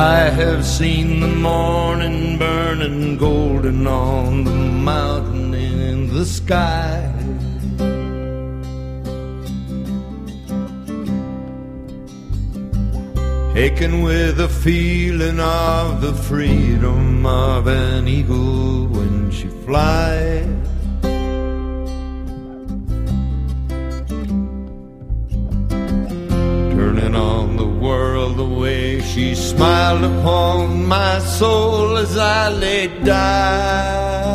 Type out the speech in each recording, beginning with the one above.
have seen the morning burning golden on the mountain in the sky. Aching with the feeling of the freedom of an eagle when she flies. She smiled upon my soul as I lay dying.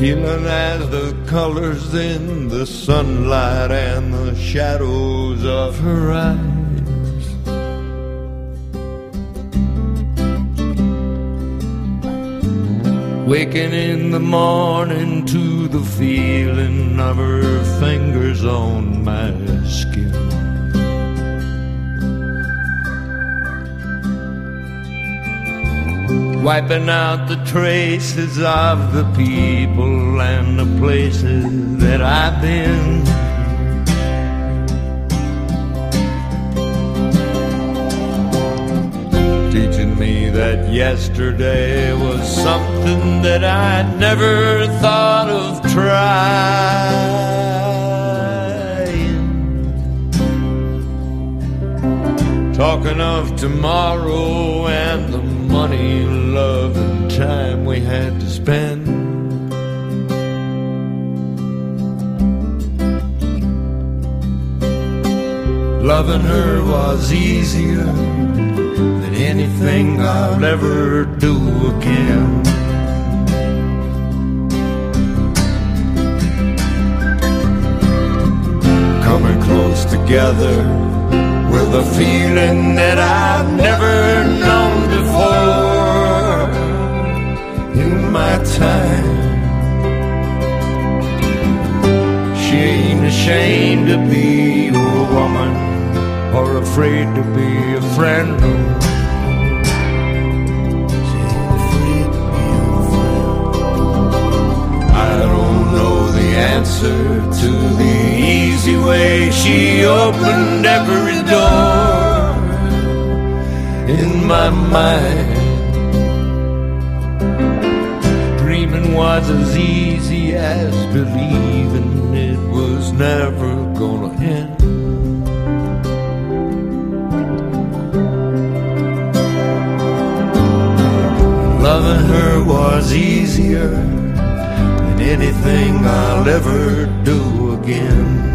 Healing as the colors in the sunlight and the shadows of her eyes. Waking in the morning to the feeling of her fingers on my skin. Wiping out the traces of the people and the places that I've been. Yesterday was something that I'd never thought of trying. Talking of tomorrow and the money, love, and time we had to spend. Loving her was easier anything I'll ever do again. Coming close together with a feeling that I've never known before in my time. She ain't ashamed to be a woman or afraid to be a friend. She opened every door in my mind. Dreaming was as easy as believing it was never gonna end. Loving her was easier than anything I'll ever do again.